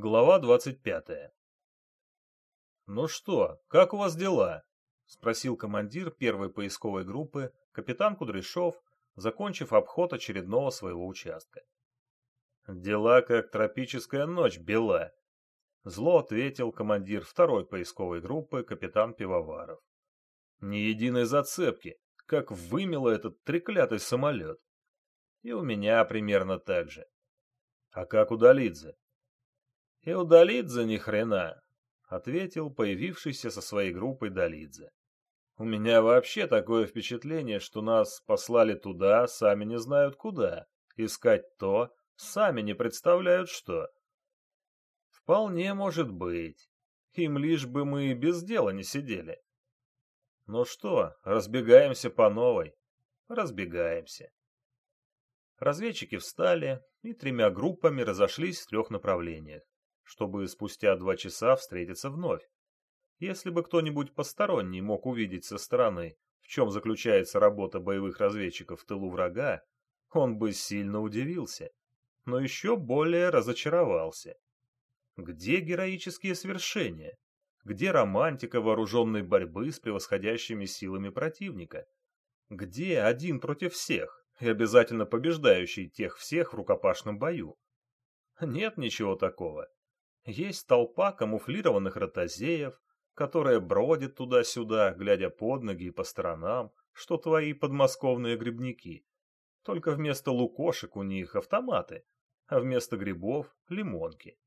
Глава двадцать пятая. «Ну что, как у вас дела?» — спросил командир первой поисковой группы, капитан Кудряшов, закончив обход очередного своего участка. «Дела как тропическая ночь бела», — зло ответил командир второй поисковой группы, капитан Пивоваров. «Ни единой зацепки, как вымело этот треклятый самолет. И у меня примерно так же. А как у Долидзе?» И удалить за ни хрена, ответил появившийся со своей группой Долидзе. У меня вообще такое впечатление, что нас послали туда, сами не знают куда, искать то, сами не представляют что. Вполне может быть. Им лишь бы мы без дела не сидели. Ну что, разбегаемся по новой. Разбегаемся. Разведчики встали и тремя группами разошлись в трех направлениях чтобы спустя два часа встретиться вновь. Если бы кто-нибудь посторонний мог увидеть со стороны, в чем заключается работа боевых разведчиков в тылу врага, он бы сильно удивился, но еще более разочаровался. Где героические свершения? Где романтика вооруженной борьбы с превосходящими силами противника? Где один против всех и обязательно побеждающий тех всех в рукопашном бою? Нет ничего такого. Есть толпа камуфлированных ротозеев, которая бродит туда-сюда, глядя под ноги и по сторонам, что твои подмосковные грибники. Только вместо лукошек у них автоматы, а вместо грибов — лимонки.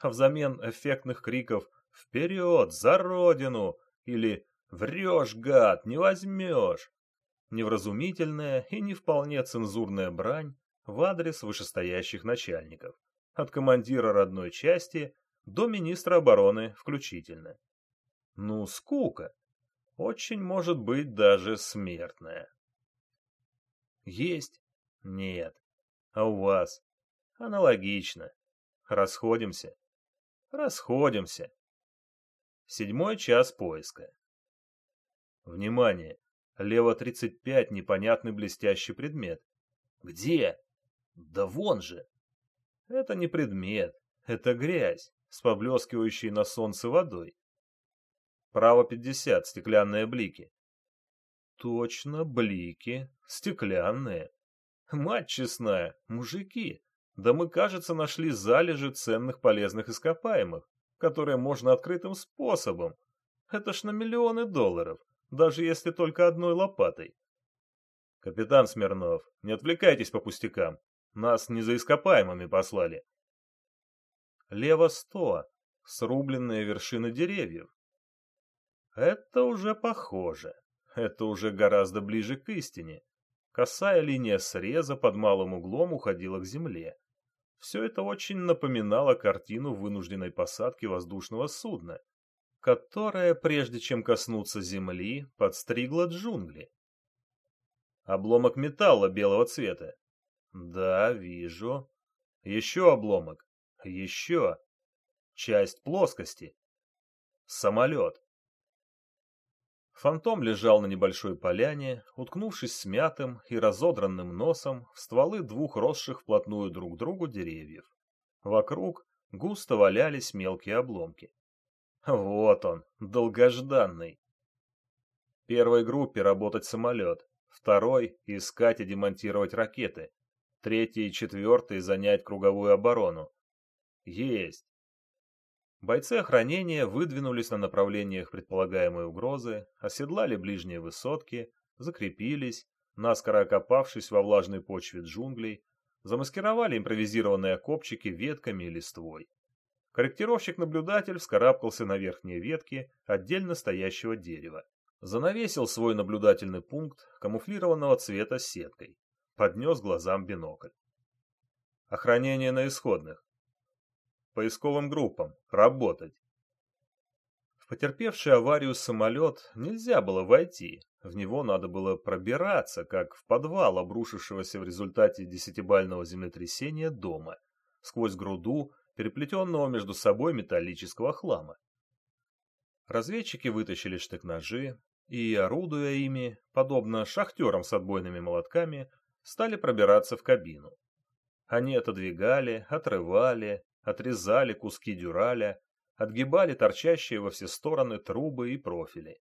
А взамен эффектных криков «Вперед! За родину!» или «Врешь, гад! Не возьмешь!» невразумительная и не вполне цензурная брань в адрес вышестоящих начальников, от командира родной части до министра обороны включительно. Ну, скука. Очень может быть даже смертная. Есть? Нет. А у вас? Аналогично. Расходимся? Расходимся. Седьмой час поиска. Внимание! Лево 35 непонятный блестящий предмет. Где? Да вон же! Это не предмет, это грязь с поблескивающей на солнце водой. Право 50, стеклянные блики. Точно, блики, стеклянные. Мать честная, мужики, да мы, кажется, нашли залежи ценных полезных ископаемых, которые можно открытым способом. Это ж на миллионы долларов, даже если только одной лопатой. Капитан Смирнов, не отвлекайтесь по пустякам. Нас не за ископаемыми послали, лево сто, срубленные вершины деревьев. Это уже похоже. Это уже гораздо ближе к истине. Косая линия среза под малым углом уходила к земле. Все это очень напоминало картину вынужденной посадки воздушного судна, которая, прежде чем коснуться земли, подстригла джунгли. Обломок металла белого цвета. Да, вижу. Еще обломок. Еще. Часть плоскости. Самолет. Фантом лежал на небольшой поляне, уткнувшись смятым и разодранным носом в стволы двух росших вплотную друг к другу деревьев. Вокруг густо валялись мелкие обломки. Вот он, долгожданный. Первой группе работать самолет, второй — искать и демонтировать ракеты, третьей и четвертой — занять круговую оборону, есть. Бойцы охранения выдвинулись на направлениях предполагаемой угрозы, оседлали ближние высотки, закрепились, наскоро окопавшись во влажной почве джунглей, замаскировали импровизированные окопчики ветками и листвой. Корректировщик-наблюдатель вскарабкался на верхние ветки отдельно стоящего дерева. Занавесил свой наблюдательный пункт камуфлированного цвета сеткой. Поднес глазам бинокль. Охранение на исходных поисковым группам. Работать. В потерпевший аварию самолет нельзя было войти. В него надо было пробираться, как в подвал обрушившегося в результате десятибального землетрясения дома, сквозь груду, переплетенного между собой металлического хлама. Разведчики вытащили штык-ножи и, орудуя ими, подобно шахтерам с отбойными молотками, стали пробираться в кабину. Они отодвигали, отрывали, отрезали куски дюраля, отгибали торчащие во все стороны трубы и профили.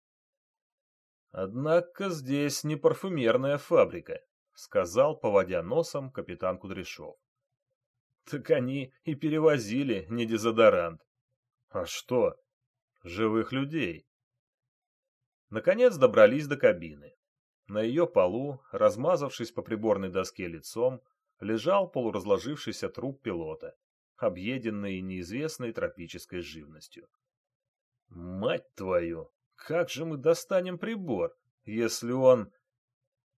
«Однако здесь не парфюмерная фабрика», — сказал, поводя носом капитан Кудряшов. «Так они и перевозили не дезодорант. А что? Живых людей». Наконец добрались до кабины. На ее полу, размазавшись по приборной доске лицом, лежал полуразложившийся труп пилота, объеденный неизвестной тропической живностью. «Мать твою! Как же мы достанем прибор, если он...»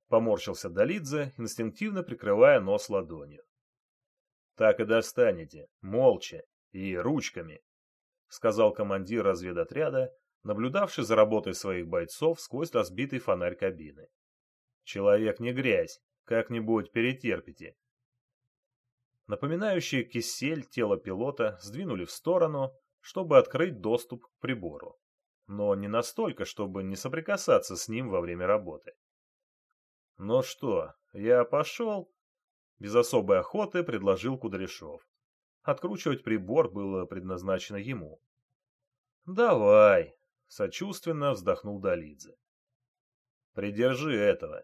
Поморщился Долидзе, инстинктивно прикрывая нос ладонью. «Так и достанете, молча и ручками», — сказал командир разведотряда, наблюдавший за работой своих бойцов сквозь разбитый фонарь кабины. «Человек не грязь, как-нибудь перетерпите». Напоминающее кисель тело пилота сдвинули в сторону, чтобы открыть доступ к прибору, но не настолько, чтобы не соприкасаться с ним во время работы. «Ну что, я пошел?» Без особой охоты предложил Кудряшов. Откручивать прибор было предназначено ему. «Давай», — сочувственно вздохнул Долидзе. «Придержи этого».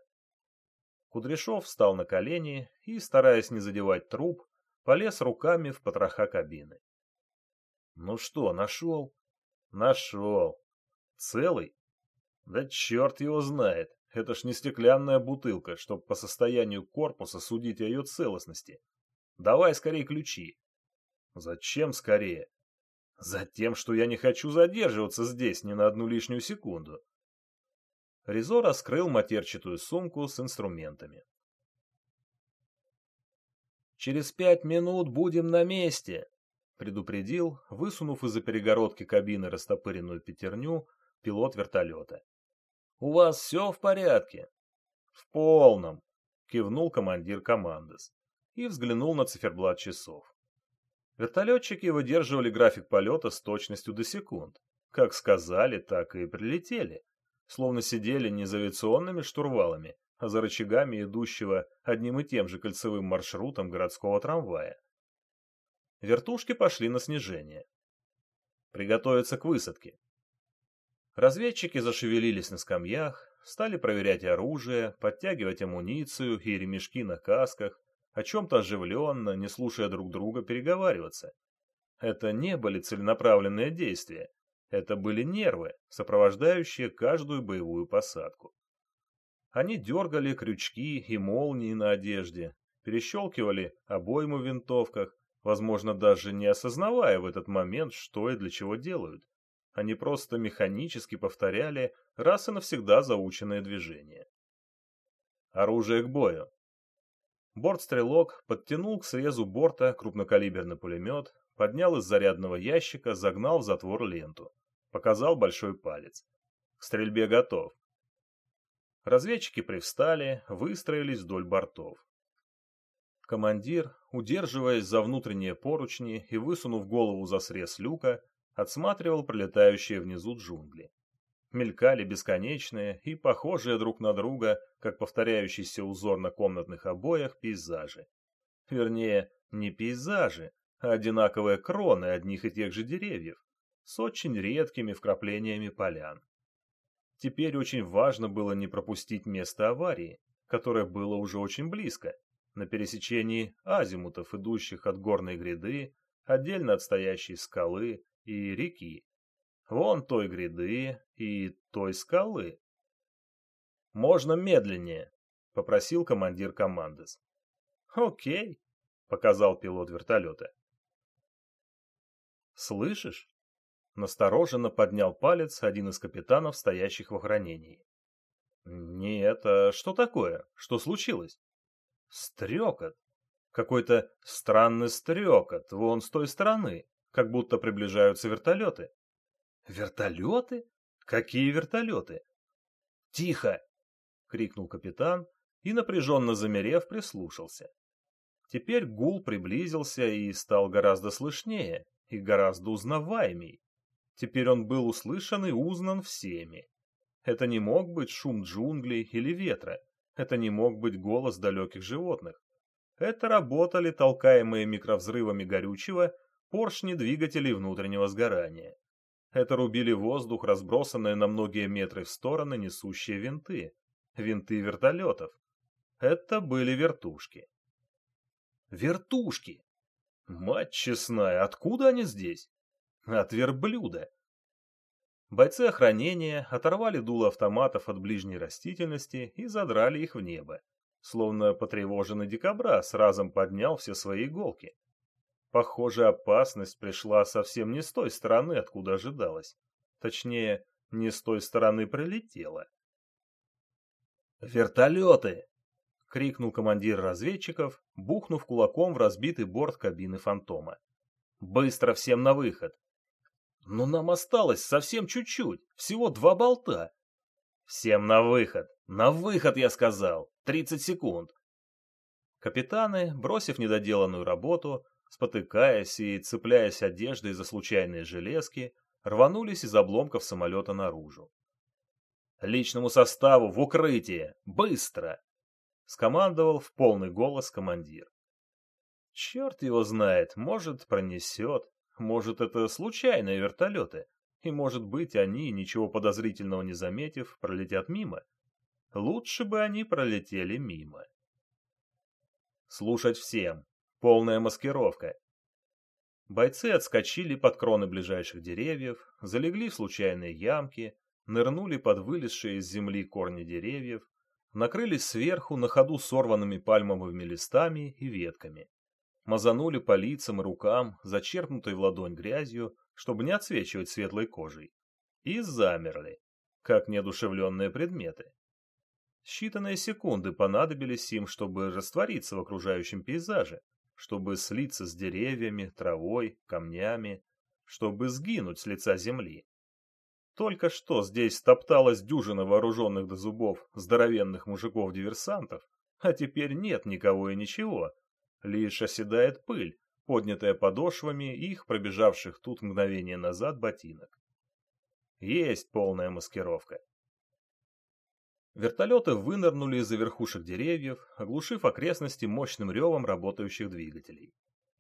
Кудряшов встал на колени и, стараясь не задевать труп, полез руками в потроха кабины. «Ну что, нашел?» «Нашел. Целый? Да черт его знает. Это ж не стеклянная бутылка, чтоб по состоянию корпуса судить о ее целостности. Давай скорее ключи». «Зачем скорее?» Затем, что я не хочу задерживаться здесь ни на одну лишнюю секунду. Ризо раскрыл матерчатую сумку с инструментами. «Через пять минут будем на месте», — предупредил, высунув из-за перегородки кабины растопыренную пятерню, пилот вертолета. «У вас все в порядке?» «В полном», — кивнул командир командос и взглянул на циферблат часов. Вертолетчики выдерживали график полета с точностью до секунд. Как сказали, так и прилетели. Словно сидели не за авиационными штурвалами, а за рычагами идущего одним и тем же кольцевым маршрутом городского трамвая. Вертушки пошли на снижение. Приготовиться к высадке. Разведчики зашевелились на скамьях, стали проверять оружие, подтягивать амуницию и ремешки на касках, о чем-то оживленно, не слушая друг друга, переговариваться. Это не были целенаправленные действия, это были нервы, сопровождающие каждую боевую посадку. Они дергали крючки и молнии на одежде, перещелкивали обойму в винтовках, возможно, даже не осознавая в этот момент, что и для чего делают. Они просто механически повторяли раз и навсегда заученные движения. Оружие к бою. Бортстрелок подтянул к срезу борта крупнокалиберный пулемет, поднял из зарядного ящика, загнал в затвор ленту. Показал большой палец. К стрельбе готов. Разведчики привстали, выстроились вдоль бортов. Командир, удерживаясь за внутренние поручни и высунув голову за срез люка, отсматривал пролетающие внизу джунгли мелькали бесконечные и похожие друг на друга, как повторяющийся узор на комнатных обоях, пейзажи. Вернее, не пейзажи, а одинаковые кроны одних и тех же деревьев, с очень редкими вкраплениями полян. Теперь очень важно было не пропустить место аварии, которое было уже очень близко, на пересечении азимутов, идущих от горной гряды, отдельно от стоящей скалы и реки. Вон той гряды и той скалы. «Можно медленнее», — попросил командир команды. «Окей», — показал пилот вертолета. «Слышишь?» — настороженно поднял палец один из капитанов, стоящих в охранении. «Нет, а что такое? Что случилось?» «Стрекот. Какой-то странный стрекот, вон с той стороны, как будто приближаются вертолеты». Вертолеты? Какие вертолеты? Тихо! крикнул капитан и, напряженно замерев, прислушался. Теперь гул приблизился и стал гораздо слышнее и гораздо узнаваемей. Теперь он был услышан и узнан всеми. Это не мог быть шум джунглей или ветра. Это не мог быть голос далеких животных. Это работали толкаемые микровзрывами горючего поршни двигателей внутреннего сгорания. Это рубили воздух, разбросанные на многие метры в стороны несущие винты. Винты вертолетов. Это были вертушки. Вертушки! Мать честная, откуда они здесь? От верблюда. Бойцы охранения оторвали дуло автоматов от ближней растительности и задрали их в небо. Словно потревоженный дикобраз разом поднял все свои иголки. Похоже, опасность пришла совсем не с той стороны, откуда ожидалось. Точнее, не с той стороны прилетела. «Вертолеты!» — крикнул командир разведчиков, бухнув кулаком в разбитый борт кабины «Фантома». «Быстро всем на выход!» «Но нам осталось совсем чуть-чуть, всего два болта!» «Всем на выход! На выход, я сказал! Тридцать секунд!» Капитаны, бросив недоделанную работу, спотыкаясь и цепляясь одеждой за случайные железки, рванулись из обломков самолета наружу. «Личному составу в укрытие! Быстро!» — скомандовал в полный голос командир. «Черт его знает, может, пронесет, может, это случайные вертолеты, и, может быть, они, ничего подозрительного не заметив, пролетят мимо. Лучше бы они пролетели мимо». «Слушать всем!» Полная маскировка. Бойцы отскочили под кроны ближайших деревьев, залегли в случайные ямки, нырнули под вылезшие из земли корни деревьев, накрылись сверху на ходу сорванными пальмовыми листами и ветками. Мазанули по лицам и рукам, зачерпнутой в ладонь грязью, чтобы не отсвечивать светлой кожей. И замерли, как неодушевленные предметы. Считанные секунды понадобились им, чтобы раствориться в окружающем пейзаже, чтобы слиться с деревьями, травой, камнями, чтобы сгинуть с лица земли. Только что здесь топталась дюжина вооруженных до зубов здоровенных мужиков-диверсантов, а теперь нет никого и ничего. Лишь оседает пыль, поднятая подошвами их пробежавших тут мгновение назад ботинок. Есть полная маскировка. Вертолеты вынырнули из-за верхушек деревьев, оглушив окрестности мощным ревом работающих двигателей.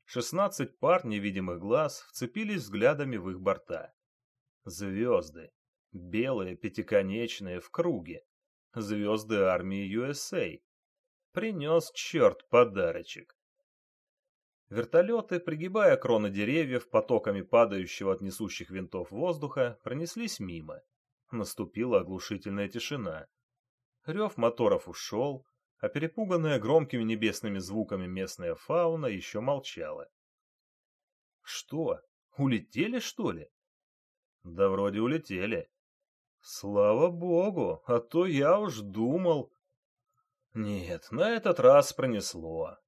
Шестнадцать пар невидимых глаз вцепились взглядами в их борта. Звезды. Белые, пятиконечные, в круге. Звезды армии USA. Принес черт подарочек. Вертолеты, пригибая кроны деревьев потоками падающего от несущих винтов воздуха, пронеслись мимо. Наступила оглушительная тишина. Рев моторов ушел, а перепуганная громкими небесными звуками местная фауна еще молчала. Что, улетели, что ли? Да вроде улетели. Слава богу, а то я уж думал... Нет, на этот раз пронесло.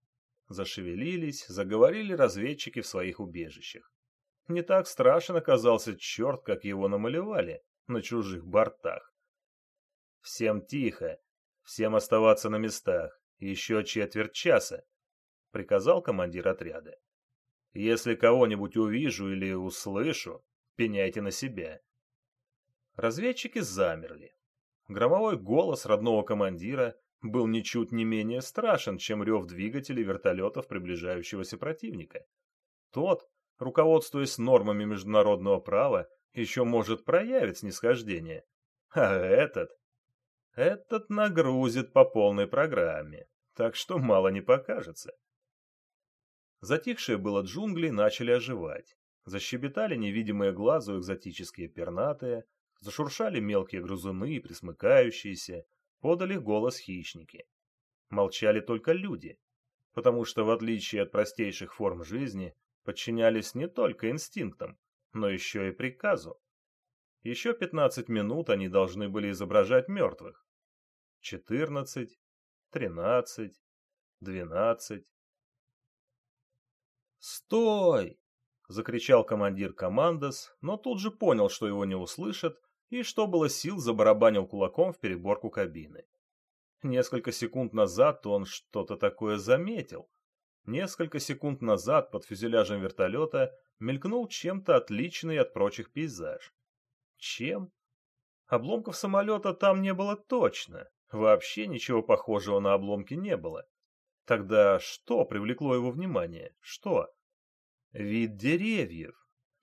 Зашевелились, заговорили разведчики в своих убежищах. Не так страшен оказался черт, как его намалевали на чужих бортах. Всем тихо, всем оставаться на местах, еще четверть часа, приказал командир отряда. Если кого-нибудь увижу или услышу, пеняйте на себя. Разведчики замерли. Громовой голос родного командира был ничуть не менее страшен, чем рев двигателей вертолетов приближающегося противника. Тот, руководствуясь нормами международного права, еще может проявить снисхождение. А этот этот нагрузит по полной программе, так что мало не покажется. Затихшие было джунгли начали оживать. Защебетали невидимые глазу экзотические пернатые, зашуршали мелкие грызуны и присмыкающиеся, подали голос хищники. Молчали только люди, потому что, в отличие от простейших форм жизни, подчинялись не только инстинктам, но еще и приказу. Еще пятнадцать минут они должны были изображать мертвых. Четырнадцать, тринадцать, двенадцать. «Стой!» — закричал командир командос, но тут же понял, что его не услышат, и что было сил забарабанил кулаком в переборку кабины. Несколько секунд назад он что-то такое заметил. Несколько секунд назад под фюзеляжем вертолета мелькнул чем-то отличный от прочих пейзаж. Чем? Обломков самолета там не было точно. Вообще ничего похожего на обломки не было. Тогда что привлекло его внимание? Что? Вид деревьев,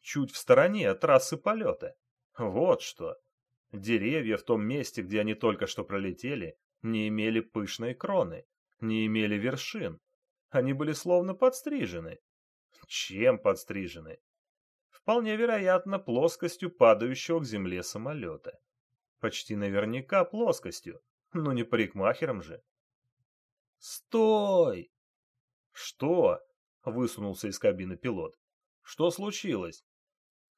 чуть в стороне от трассы полета. Вот что. Деревья в том месте, где они только что пролетели, не имели пышной кроны, не имели вершин. Они были словно подстрижены. Чем подстрижены? Вполне вероятно, плоскостью падающего к земле самолета. Почти наверняка плоскостью, но не парикмахером же. «Стой!» «Что?» — высунулся из кабины пилот. «Что случилось?»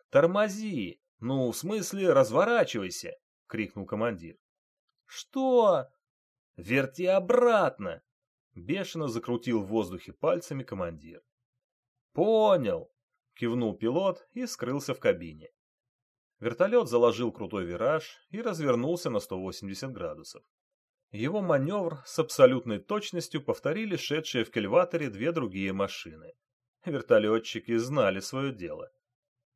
«Тормози! Ну, в смысле, разворачивайся!» — крикнул командир. «Что?» «Верти обратно!» — бешено закрутил в воздухе пальцами командир. «Понял!» — кивнул пилот и скрылся в кабине. Вертолет заложил крутой вираж и развернулся на 180 градусов. Его маневр с абсолютной точностью повторили шедшие в кельваторе две другие машины. Вертолетчики знали свое дело.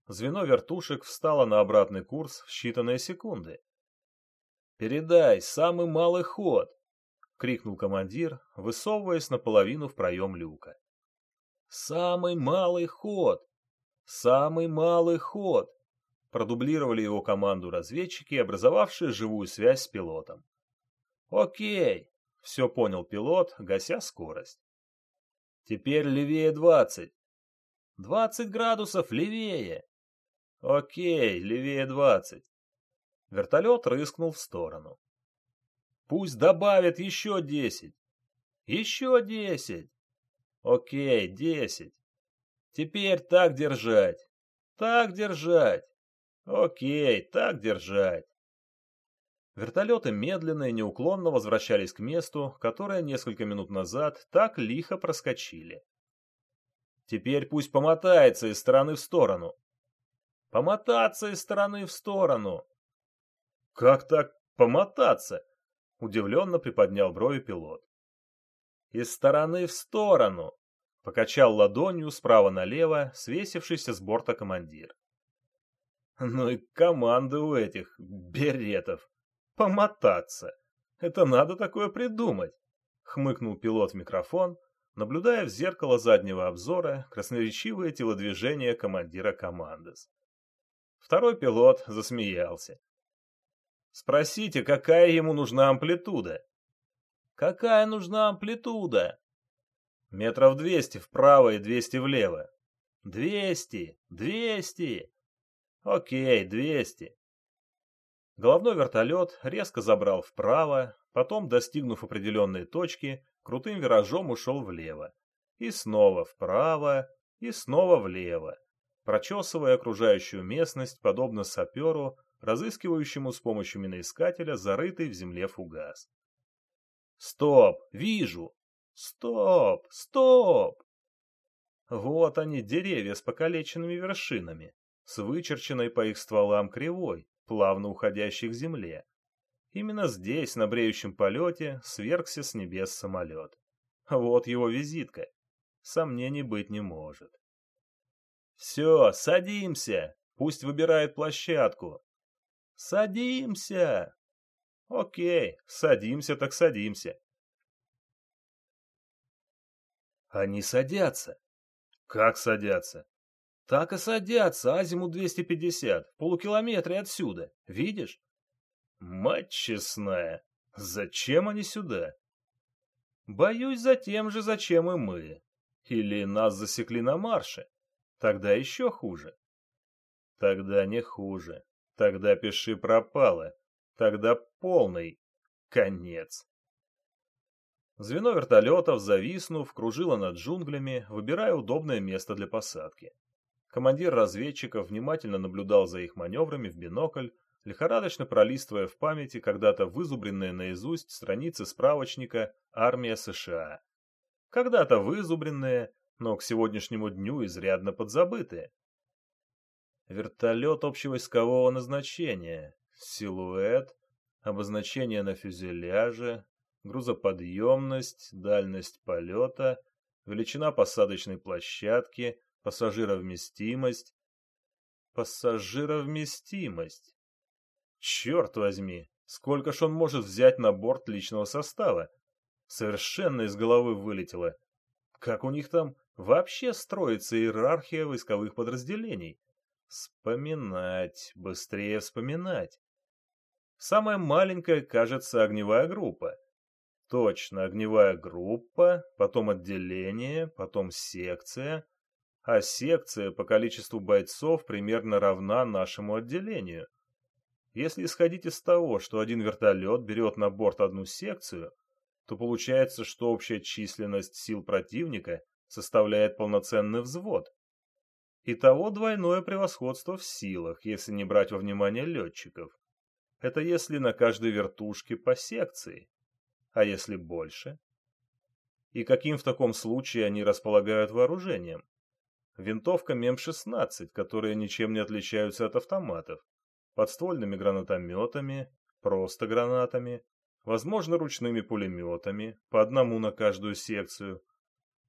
Звено вертушек встало на обратный курс в считанные секунды. «Передай, самый малый ход!» — крикнул командир, высовываясь наполовину в проем люка. «Самый малый ход! Самый малый ход!» Продублировали его команду разведчики, образовавшие живую связь с пилотом. «Окей!» — все понял пилот, гася скорость. «Теперь левее двадцать!» «Двадцать градусов левее!» «Окей, левее двадцать!» Вертолет рыскнул в сторону. «Пусть добавит еще десять!» «Еще десять!» Окей, десять. Теперь так держать. Так держать. Окей, так держать. Вертолеты медленно и неуклонно возвращались к месту, которое несколько минут назад так лихо проскочили. Теперь пусть помотается из стороны в сторону. Помотаться из стороны в сторону. Как так помотаться? Удивленно приподнял брови пилот. Из стороны в сторону. Покачал ладонью справа налево, свесившийся с борта командир. Ну и команда у этих беретов. Помотаться. Это надо такое придумать. Хмыкнул пилот в микрофон, наблюдая в зеркало заднего обзора красноречивые телодвижения командира командос. Второй пилот засмеялся. Спросите, какая ему нужна амплитуда? Какая нужна амплитуда? Метров двести вправо и двести влево. Двести! Двести! Окей, двести. Головной вертолет резко забрал вправо, потом, достигнув определенной точки, крутым виражом ушел влево. И снова вправо, и снова влево, прочесывая окружающую местность, подобно саперу, разыскивающему с помощью миноискателя зарытый в земле фугас. «Стоп! Вижу! Стоп! Стоп!» Вот они, деревья с покалеченными вершинами, с вычерченной по их стволам кривой, плавно уходящей к земле. Именно здесь, на бреющем полете, свергся с небес самолет. Вот его визитка. Сомнений быть не может. «Все, садимся! Пусть выбирает площадку!» «Садимся!» «Окей, садимся так садимся!» Они садятся. Как садятся? Так и садятся, азимут 250, в полукилометре отсюда. Видишь? Мать честная, зачем они сюда? Боюсь, за тем же, зачем и мы. Или нас засекли на марше. Тогда еще хуже. Тогда не хуже. Тогда пиши пропало. Тогда полный конец. Звено вертолетов, зависнув, кружило над джунглями, выбирая удобное место для посадки. Командир разведчиков внимательно наблюдал за их маневрами в бинокль, лихорадочно пролистывая в памяти когда-то вызубренные наизусть страницы справочника «Армия США». Когда-то вызубренные, но к сегодняшнему дню изрядно подзабытые. Вертолет общевойскового назначения, силуэт, обозначение на фюзеляже, грузоподъемность, дальность полета, величина посадочной площадки, пассажировместимость. Пассажировместимость. Черт возьми, сколько ж он может взять на борт личного состава? Совершенно из головы вылетело. Как у них там вообще строится иерархия войсковых подразделений? Вспоминать, быстрее вспоминать. Самая маленькая, кажется, огневая группа. Точно, огневая группа, потом отделение, потом секция. А секция по количеству бойцов примерно равна нашему отделению. Если исходить из того, что один вертолет берет на борт одну секцию, то получается, что общая численность сил противника составляет полноценный взвод. Итого двойное превосходство в силах, если не брать во внимание летчиков. Это если на каждой вертушке по секции. А если больше? И каким в таком случае они располагают вооружением? Винтовка МЕМ-16, которые ничем не отличаются от автоматов, подствольными гранатометами, просто гранатами, возможно, ручными пулеметами, по одному на каждую секцию,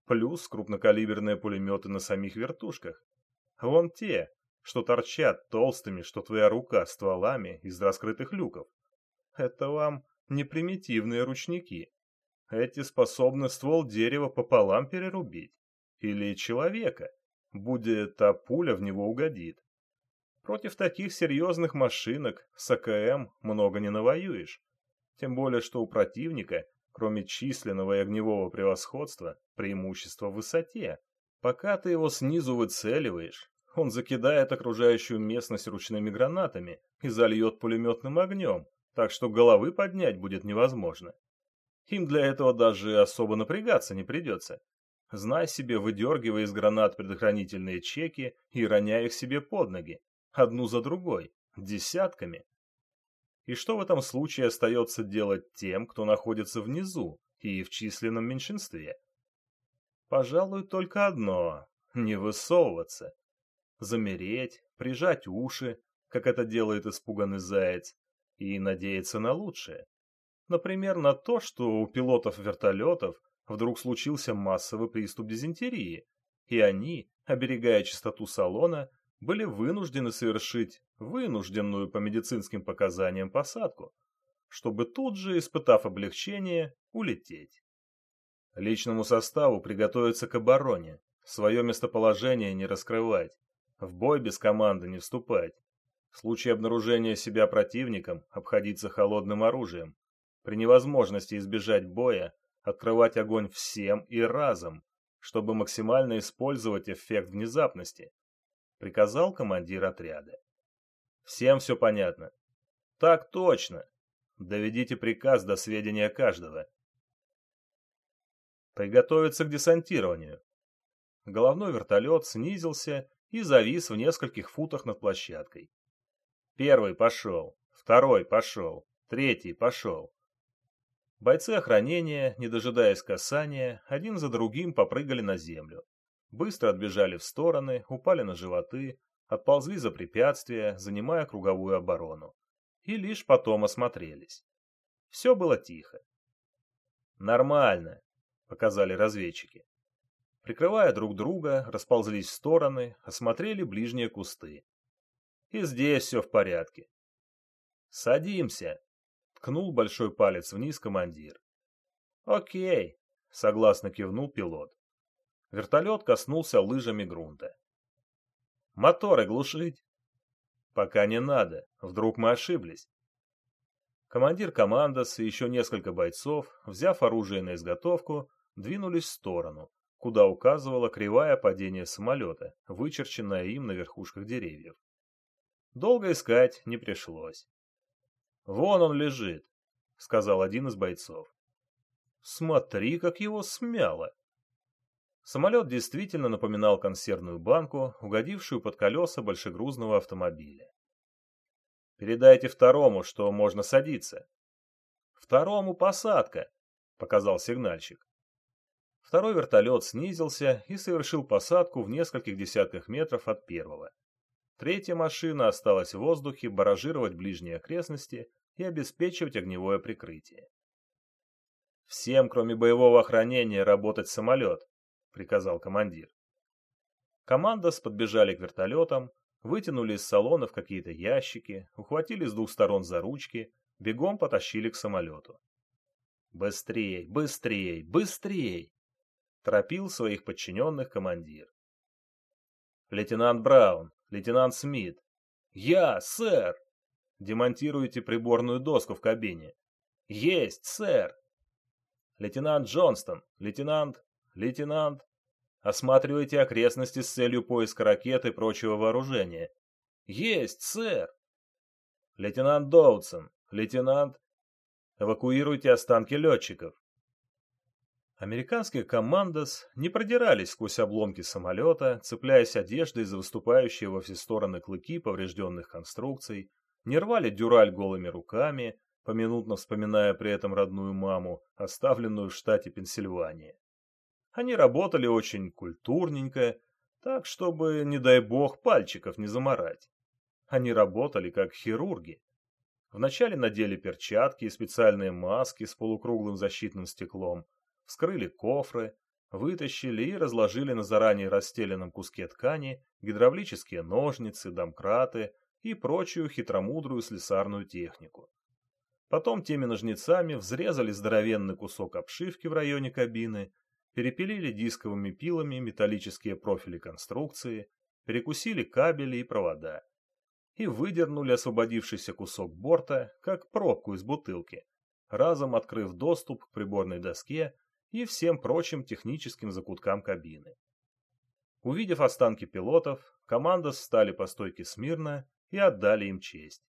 плюс крупнокалиберные пулеметы на самих вертушках. Вон те, что торчат толстыми, что твоя рука стволами из раскрытых люков. Это вам не примитивные ручники. Эти способны ствол дерева пополам перерубить. Или человека, будет та пуля в него угодит. Против таких серьезных машинок с АКМ много не навоюешь. Тем более, что у противника, кроме численного и огневого превосходства, преимущество в высоте. Пока ты его снизу выцеливаешь, он закидает окружающую местность ручными гранатами и зальет пулеметным огнем, так что головы поднять будет невозможно. Им для этого даже особо напрягаться не придется. Знай себе, выдергивая из гранат предохранительные чеки и роняя их себе под ноги, одну за другой, десятками. И что в этом случае остается делать тем, кто находится внизу и в численном меньшинстве? Пожалуй, только одно — не высовываться. Замереть, прижать уши, как это делает испуганный заяц, и надеяться на лучшее. Например, на то, что у пилотов вертолетов вдруг случился массовый приступ дизентерии, и они, оберегая чистоту салона, были вынуждены совершить вынужденную по медицинским показаниям посадку, чтобы тут же, испытав облегчение, улететь. Личному составу приготовиться к обороне, свое местоположение не раскрывать, в бой без команды не вступать, в случае обнаружения себя противником обходиться холодным оружием. При невозможности избежать боя открывать огонь всем и разом, чтобы максимально использовать эффект внезапности, приказал командир отряда. Всем все понятно? Так точно. Доведите приказ до сведения каждого. Приготовиться к десантированию. Головной вертолет снизился и завис в нескольких футах над площадкой. Первый пошел, второй пошел, третий пошел. Бойцы охранения, не дожидаясь касания, один за другим попрыгали на землю. Быстро отбежали в стороны, упали на животы, отползли за препятствия, занимая круговую оборону. И лишь потом осмотрелись. Все было тихо. «Нормально», — показали разведчики. Прикрывая друг друга, расползлись в стороны, осмотрели ближние кусты. И здесь все в порядке. «Садимся!» — ткнул большой палец вниз командир. «Окей!» — согласно кивнул пилот. Вертолет коснулся лыжами грунта. «Моторы глушить?» «Пока не надо, вдруг мы ошиблись». Командир командос и еще несколько бойцов, взяв оружие на изготовку, двинулись в сторону, куда указывала кривая падения самолета, вычерченная им на верхушках деревьев. Долго искать не пришлось. «Вон он лежит», — сказал один из бойцов. «Смотри, как его смяло!» Самолет действительно напоминал консервную банку, угодившую под колеса большегрузного автомобиля. «Передайте второму, что можно садиться». «Второму посадка», — показал сигнальщик. Второй вертолет снизился и совершил посадку в нескольких десятках метров от первого. Третья машина осталась в воздухе баражировать ближние окрестности и обеспечивать огневое прикрытие. «Всем, кроме боевого охранения, работать самолет», — приказал командир. Командос подбежали к вертолетам, вытянули из салонов какие-то ящики, ухватили с двух сторон за ручки, бегом потащили к самолету. «Быстрей, быстрей, быстрей!» торопил своих подчиненных командир. Лейтенант Браун, лейтенант Смит. Я, сэр! Демонтируйте приборную доску в кабине. Есть, сэр! Лейтенант Джонстон, лейтенант, лейтенант. Осматривайте окрестности с целью поиска ракет и прочего вооружения. Есть, сэр! Лейтенант Доутсон, лейтенант. Эвакуируйте останки летчиков. Американские командос не продирались сквозь обломки самолета, цепляясь одеждой за выступающие во все стороны клыки поврежденных конструкций, не рвали дюраль голыми руками, поминутно вспоминая при этом родную маму, оставленную в штате Пенсильвания. Они работали очень культурненько, так, чтобы, не дай бог, пальчиков не заморать. Они работали как хирурги. Вначале надели перчатки и специальные маски с полукруглым защитным стеклом, вскрыли кофры, вытащили и разложили на заранее расстеленном куске ткани гидравлические ножницы, домкраты и прочую хитромудрую слесарную технику. Потом теми ножницами взрезали здоровенный кусок обшивки в районе кабины, перепилили дисковыми пилами металлические профили конструкции, перекусили кабели и провода и выдернули освободившийся кусок борта, как пробку из бутылки, разом открыв доступ к приборной доске и всем прочим техническим закуткам кабины. Увидев останки пилотов, команда встали по стойке смирно и отдали им честь.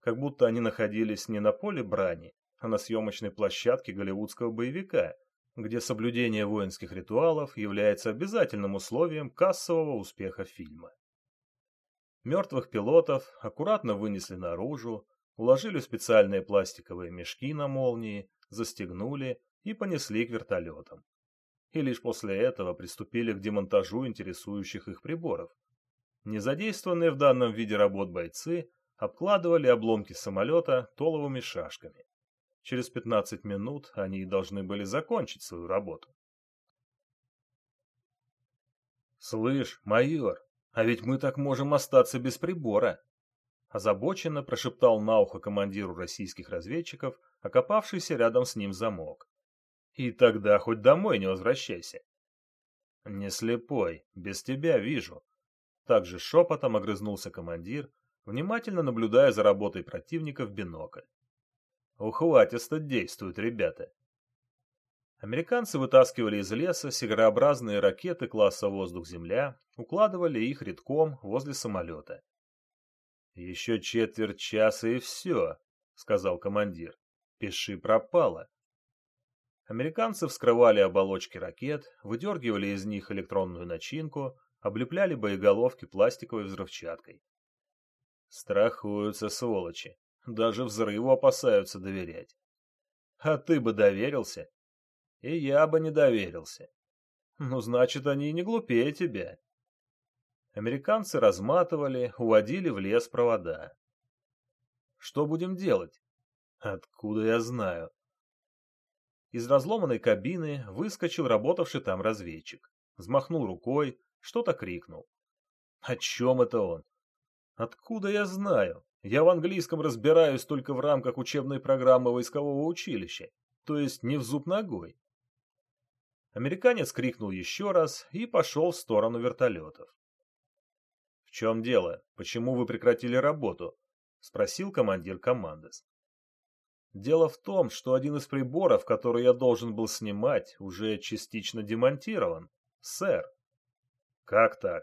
Как будто они находились не на поле брани, а на съемочной площадке голливудского боевика, где соблюдение воинских ритуалов является обязательным условием кассового успеха фильма. Мертвых пилотов аккуратно вынесли наружу, уложили в специальные пластиковые мешки на молнии, застегнули и понесли к вертолетам. И лишь после этого приступили к демонтажу интересующих их приборов. Незадействованные в данном виде работ бойцы обкладывали обломки самолета толовыми шашками. Через 15 минут они должны были закончить свою работу. «Слышь, майор, а ведь мы так можем остаться без прибора!» Озабоченно прошептал на ухо командиру российских разведчиков, окопавшийся рядом с ним замок. И тогда хоть домой не возвращайся. Не слепой, без тебя вижу. Также шепотом огрызнулся командир, внимательно наблюдая за работой противника в бинокль. Ухватисто действуют ребята. Американцы вытаскивали из леса сигарообразные ракеты класса «Воздух-Земля», укладывали их редком возле самолета. «Еще четверть часа и все», — сказал командир. «Пиши пропало». Американцы вскрывали оболочки ракет, выдергивали из них электронную начинку, облепляли боеголовки пластиковой взрывчаткой. Страхуются сволочи, даже взрыву опасаются доверять. А ты бы доверился? И я бы не доверился. Ну, значит, они не глупее тебя. Американцы разматывали, уводили в лес провода. Что будем делать? Откуда я знаю? Из разломанной кабины выскочил работавший там разведчик. Взмахнул рукой, что-то крикнул. О чем это он? Откуда я знаю? Я в английском разбираюсь только в рамках учебной программы войскового училища, то есть не в зуб ногой. Американец крикнул еще раз и пошел в сторону вертолетов. «В чем дело? Почему вы прекратили работу?» — спросил командир команды. Дело в том, что один из приборов, который я должен был снимать, уже частично демонтирован, сэр. Как так?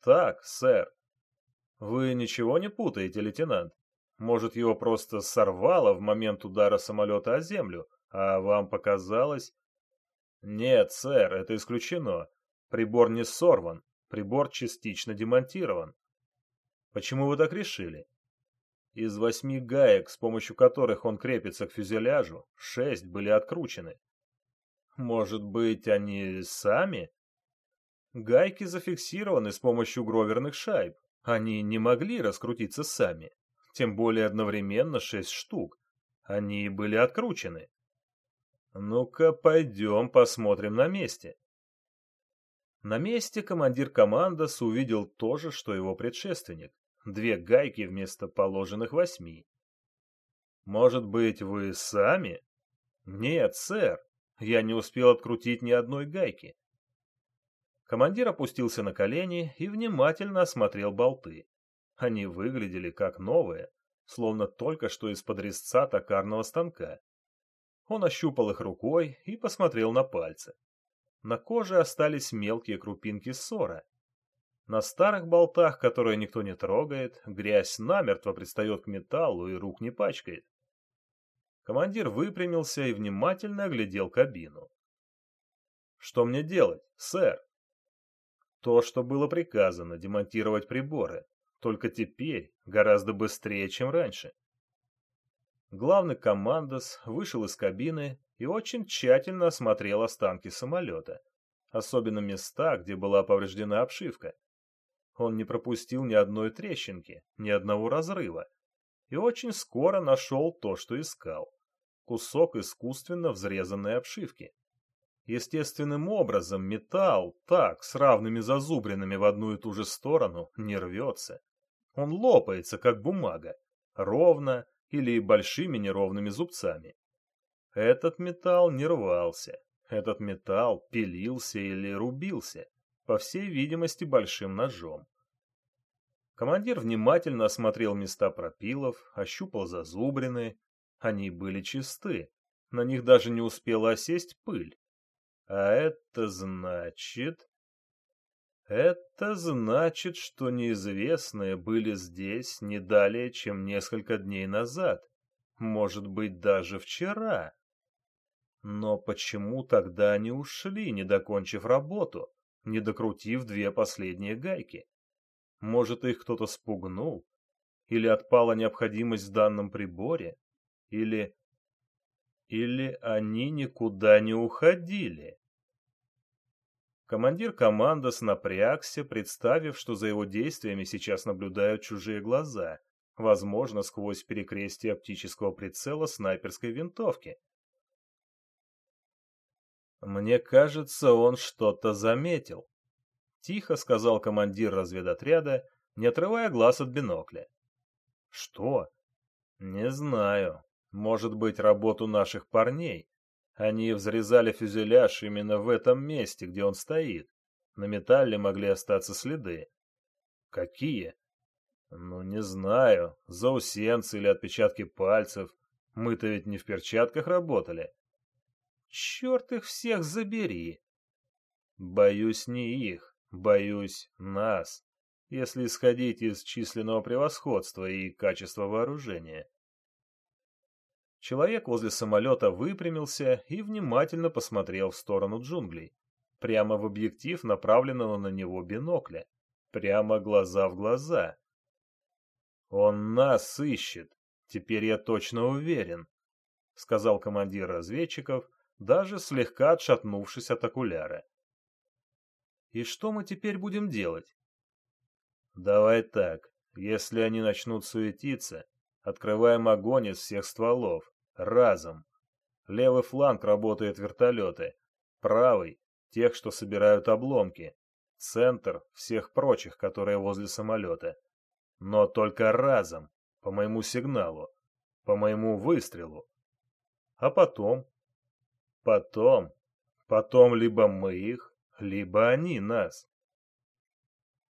Так, сэр. Вы ничего не путаете, лейтенант? Может, его просто сорвало в момент удара самолета о землю, а вам показалось... Нет, сэр, это исключено. Прибор не сорван, прибор частично демонтирован. Почему вы так решили? Из восьми гаек, с помощью которых он крепится к фюзеляжу, шесть были откручены. Может быть, они сами? Гайки зафиксированы с помощью гроверных шайб. Они не могли раскрутиться сами. Тем более одновременно шесть штук. Они были откручены. Ну-ка, пойдем посмотрим на месте. На месте командир командос увидел то же, что его предшественник две гайки вместо положенных восьми. Может быть, вы сами? Нет, сэр, я не успел открутить ни одной гайки. Командир опустился на колени и внимательно осмотрел болты. Они выглядели как новые, словно только что из-под резца токарного станка. Он ощупал их рукой и посмотрел на пальцы. На коже остались мелкие крупинки ссора. На старых болтах, которые никто не трогает, грязь намертво пристает к металлу и рук не пачкает. Командир выпрямился и внимательно оглядел кабину. «Что мне делать, сэр?» «То, что было приказано, демонтировать приборы, только теперь гораздо быстрее, чем раньше». Главный командос вышел из кабины и очень тщательно осмотрел останки самолета, особенно места, где была повреждена обшивка. Он не пропустил ни одной трещинки, ни одного разрыва, и очень скоро нашел то, что искал. Кусок искусственно взрезанной обшивки. Естественным образом металл так, с равными зазубринами в одну и ту же сторону, не рвется. Он лопается, как бумага, ровно или большими неровными зубцами. Этот металл не рвался, этот металл пилился или рубился, по всей видимости, большим ножом. Командир внимательно осмотрел места пропилов, ощупал зазубрины. Они были чисты, на них даже не успела осесть пыль. А это значит... Это значит, что неизвестные были здесь не далее, чем несколько дней назад. Может быть, даже вчера. Но почему тогда они ушли, не докончив работу, не докрутив две последние гайки? Может, их кто-то спугнул? Или отпала необходимость в данном приборе? Или... Или они никуда не уходили? Командир команды напрягся, представив, что за его действиями сейчас наблюдают чужие глаза, возможно, сквозь перекрестие оптического прицела снайперской винтовки. Мне кажется, он что-то заметил. Тихо сказал командир разведотряда, не отрывая глаз от бинокля. Что? Не знаю. Может быть, работу наших парней. Они взрезали фюзеляж именно в этом месте, где он стоит. На металле могли остаться следы. Какие? Ну, не знаю. Заусенцы или отпечатки пальцев. Мы-то ведь не в перчатках работали. Черт их всех забери. Боюсь не их. Боюсь, нас, если исходить из численного превосходства и качества вооружения. Человек возле самолета выпрямился и внимательно посмотрел в сторону джунглей, прямо в объектив направленного на него бинокля, прямо глаза в глаза. «Он нас ищет, теперь я точно уверен», — сказал командир разведчиков, даже слегка отшатнувшись от окуляра. И что мы теперь будем делать? Давай так. Если они начнут суетиться, открываем огонь из всех стволов. Разом. Левый фланг работает вертолеты. Правый — тех, что собирают обломки. Центр — всех прочих, которые возле самолета. Но только разом, по моему сигналу, по моему выстрелу. А потом? Потом. Потом либо мы их, либо они нас.